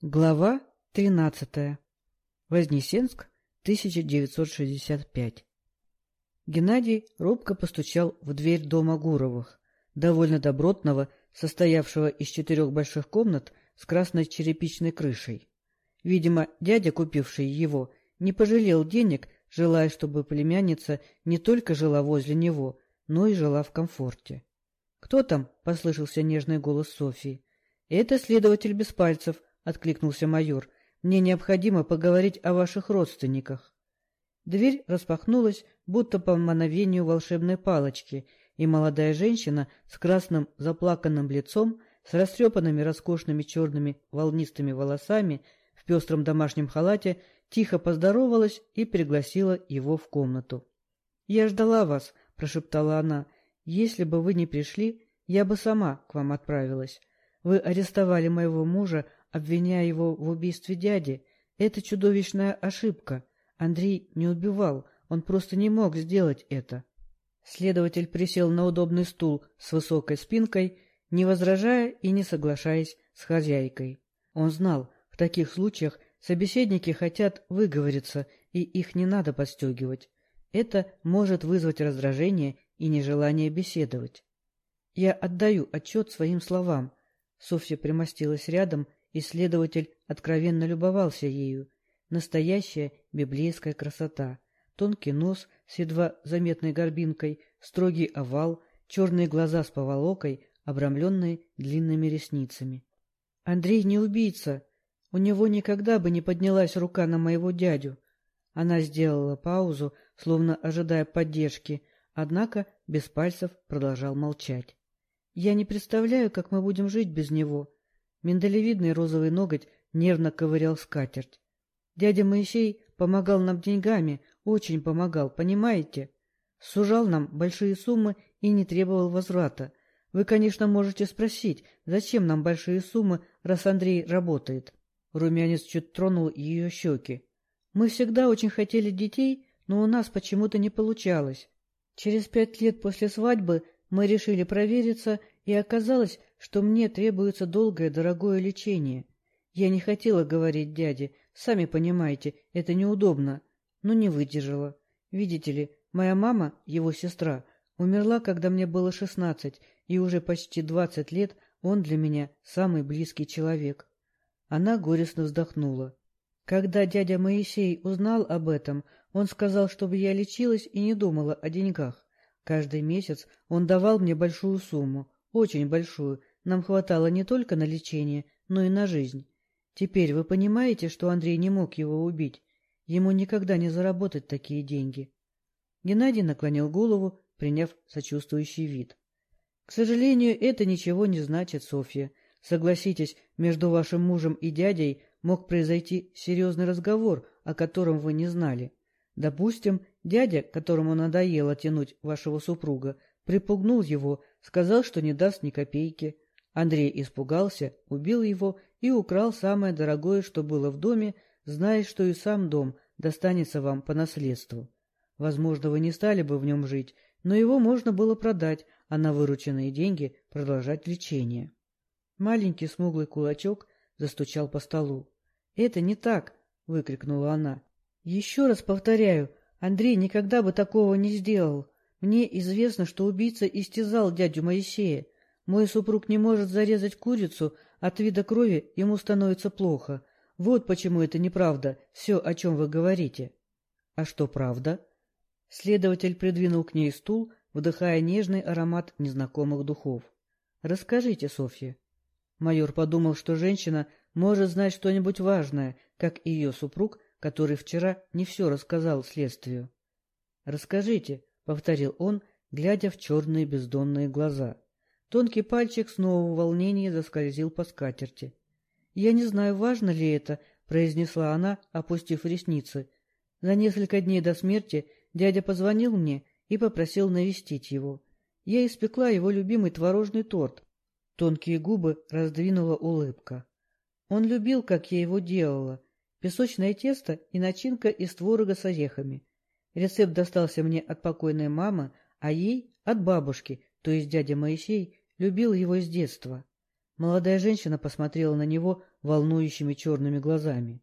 Глава 13. Вознесенск, 1965. Геннадий робко постучал в дверь дома Гуровых, довольно добротного, состоявшего из четырех больших комнат с красной черепичной крышей. Видимо, дядя, купивший его, не пожалел денег, желая, чтобы племянница не только жила возле него, но и жила в комфорте. — Кто там? — послышался нежный голос Софии. — Это следователь без пальцев, откликнулся майор. Мне необходимо поговорить о ваших родственниках. Дверь распахнулась, будто по мановению волшебной палочки, и молодая женщина с красным заплаканным лицом, с растрепанными роскошными черными волнистыми волосами, в пестром домашнем халате, тихо поздоровалась и пригласила его в комнату. — Я ждала вас, — прошептала она. — Если бы вы не пришли, я бы сама к вам отправилась. Вы арестовали моего мужа, обвиняя его в убийстве дяди. Это чудовищная ошибка. Андрей не убивал, он просто не мог сделать это. Следователь присел на удобный стул с высокой спинкой, не возражая и не соглашаясь с хозяйкой. Он знал, в таких случаях собеседники хотят выговориться, и их не надо подстегивать. Это может вызвать раздражение и нежелание беседовать. Я отдаю отчет своим словам. Софья примостилась рядом Исследователь откровенно любовался ею. Настоящая библейская красота. Тонкий нос с едва заметной горбинкой, строгий овал, черные глаза с поволокой, обрамленные длинными ресницами. Андрей не убийца. У него никогда бы не поднялась рука на моего дядю. Она сделала паузу, словно ожидая поддержки, однако без пальцев продолжал молчать. Я не представляю, как мы будем жить без него. Миндалевидный розовый ноготь нервно ковырял скатерть. Дядя Моисей помогал нам деньгами, очень помогал, понимаете? Сужал нам большие суммы и не требовал возврата. Вы, конечно, можете спросить, зачем нам большие суммы, раз Андрей работает? Румянец чуть тронул ее щеки. Мы всегда очень хотели детей, но у нас почему-то не получалось. Через пять лет после свадьбы мы решили провериться, и оказалось, что мне требуется долгое дорогое лечение. Я не хотела говорить дяде, сами понимаете, это неудобно, но не выдержала. Видите ли, моя мама, его сестра, умерла, когда мне было шестнадцать, и уже почти двадцать лет он для меня самый близкий человек. Она горестно вздохнула. Когда дядя Моисей узнал об этом, он сказал, чтобы я лечилась и не думала о деньгах. Каждый месяц он давал мне большую сумму, очень большую, нам хватало не только на лечение, но и на жизнь. Теперь вы понимаете, что Андрей не мог его убить? Ему никогда не заработать такие деньги. Геннадий наклонил голову, приняв сочувствующий вид. — К сожалению, это ничего не значит, Софья. Согласитесь, между вашим мужем и дядей мог произойти серьезный разговор, о котором вы не знали. Допустим, дядя, которому надоело тянуть вашего супруга, припугнул его, сказал, что не даст ни копейки. Андрей испугался, убил его и украл самое дорогое, что было в доме, зная, что и сам дом достанется вам по наследству. Возможно, вы не стали бы в нем жить, но его можно было продать, а на вырученные деньги продолжать лечение. Маленький смуглый кулачок застучал по столу. — Это не так! — выкрикнула она. — Еще раз повторяю, Андрей никогда бы такого не сделал. Мне известно, что убийца истязал дядю Моисея. Мой супруг не может зарезать курицу, от вида крови ему становится плохо. Вот почему это неправда, все, о чем вы говорите. — А что правда? Следователь придвинул к ней стул, вдыхая нежный аромат незнакомых духов. — Расскажите, Софья. Майор подумал, что женщина может знать что-нибудь важное, как и ее супруг, который вчера не все рассказал следствию. — Расскажите, — повторил он, глядя в черные бездонные глаза. Тонкий пальчик снова в волнении заскользил по скатерти. — Я не знаю, важно ли это, — произнесла она, опустив ресницы. За несколько дней до смерти дядя позвонил мне и попросил навестить его. Я испекла его любимый творожный торт. Тонкие губы раздвинула улыбка. Он любил, как я его делала. Песочное тесто и начинка из творога с орехами. Рецепт достался мне от покойной мамы, а ей — от бабушки, то есть дядя Моисей любил его с детства. Молодая женщина посмотрела на него волнующими черными глазами.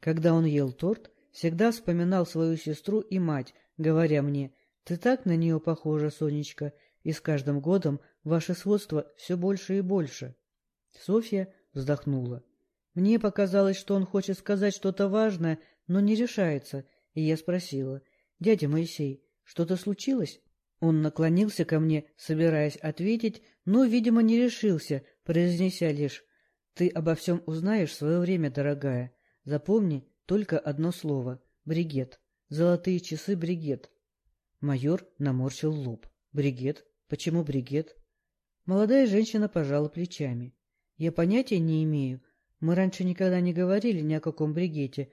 Когда он ел торт, всегда вспоминал свою сестру и мать, говоря мне, «Ты так на нее похожа, Сонечка, и с каждым годом ваше сводство все больше и больше». Софья вздохнула. Мне показалось, что он хочет сказать что-то важное, но не решается, и я спросила, «Дядя Моисей, что-то случилось?» Он наклонился ко мне, собираясь ответить, но, видимо, не решился, произнеся лишь «Ты обо всем узнаешь в свое время, дорогая. Запомни только одно слово — бригет. Золотые часы бригет». Майор наморщил лоб. «Бригет? Почему бригет?» Молодая женщина пожала плечами. «Я понятия не имею. Мы раньше никогда не говорили ни о каком бригете».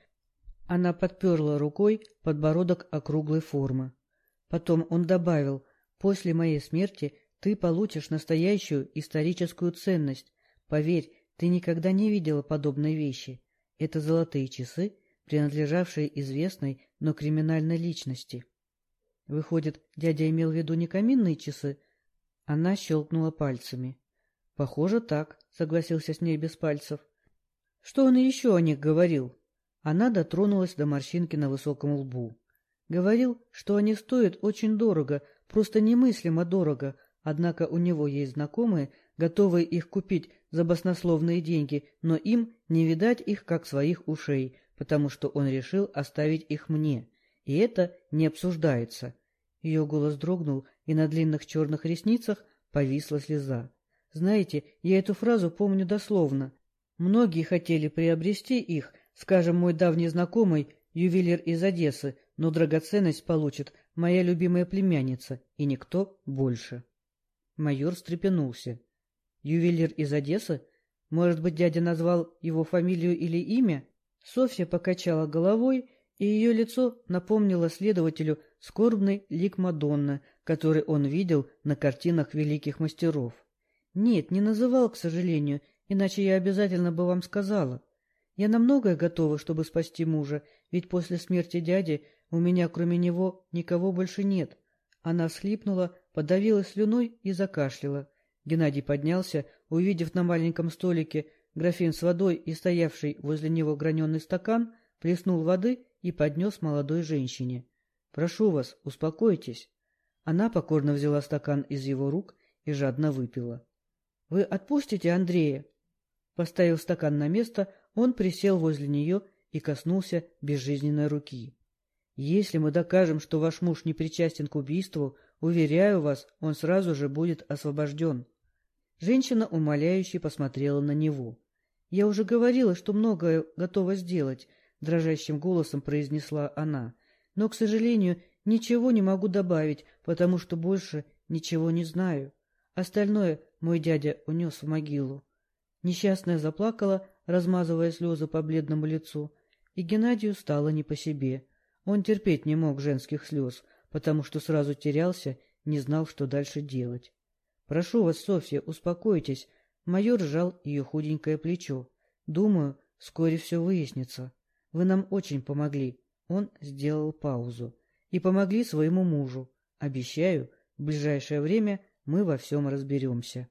Она подперла рукой подбородок округлой формы. Потом он добавил, «После моей смерти ты получишь настоящую историческую ценность. Поверь, ты никогда не видела подобной вещи. Это золотые часы, принадлежавшие известной, но криминальной личности». Выходит, дядя имел в виду не каминные часы? Она щелкнула пальцами. — Похоже, так, — согласился с ней без пальцев. — Что он еще о них говорил? Она дотронулась до морщинки на высоком лбу. Говорил, что они стоят очень дорого, просто немыслимо дорого, однако у него есть знакомые, готовые их купить за баснословные деньги, но им не видать их как своих ушей, потому что он решил оставить их мне. И это не обсуждается. Ее голос дрогнул, и на длинных черных ресницах повисла слеза. Знаете, я эту фразу помню дословно. Многие хотели приобрести их, скажем, мой давний знакомый, ювелир из Одессы, но драгоценность получит моя любимая племянница, и никто больше. Майор встрепенулся. Ювелир из Одессы? Может быть, дядя назвал его фамилию или имя? Софья покачала головой, и ее лицо напомнило следователю скорбный лик Мадонны, который он видел на картинах великих мастеров. Нет, не называл, к сожалению, иначе я обязательно бы вам сказала. Я на многое готова, чтобы спасти мужа, ведь после смерти дяди у меня, кроме него, никого больше нет. Она всхлипнула, подавилась слюной и закашляла. Геннадий поднялся, увидев на маленьком столике графин с водой и стоявший возле него граненый стакан, плеснул воды и поднес молодой женщине. — Прошу вас, успокойтесь. Она покорно взяла стакан из его рук и жадно выпила. — Вы отпустите Андрея? Поставив стакан на место, он присел возле нее и коснулся безжизненной руки. Если мы докажем, что ваш муж не причастен к убийству, уверяю вас, он сразу же будет освобожден. Женщина умоляюще посмотрела на него. Я уже говорила, что многое готова сделать, дрожащим голосом произнесла она. Но, к сожалению, ничего не могу добавить, потому что больше ничего не знаю. Остальное мой дядя унес в могилу. Несчастная заплакала, размазывая слезы по бледному лицу, и Геннадию стало не по себе. Он терпеть не мог женских слез, потому что сразу терялся, не знал, что дальше делать. — Прошу вас, Софья, успокойтесь. Майор сжал ее худенькое плечо. Думаю, вскоре все выяснится. Вы нам очень помогли. Он сделал паузу. И помогли своему мужу. Обещаю, в ближайшее время мы во всем разберемся.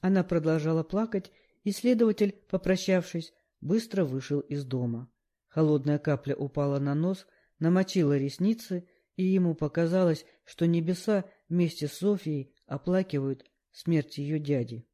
Она продолжала плакать, и следователь, попрощавшись, быстро вышел из дома. Холодная капля упала на нос, намочила ресницы, и ему показалось, что небеса вместе с Софией оплакивают смерть ее дяди.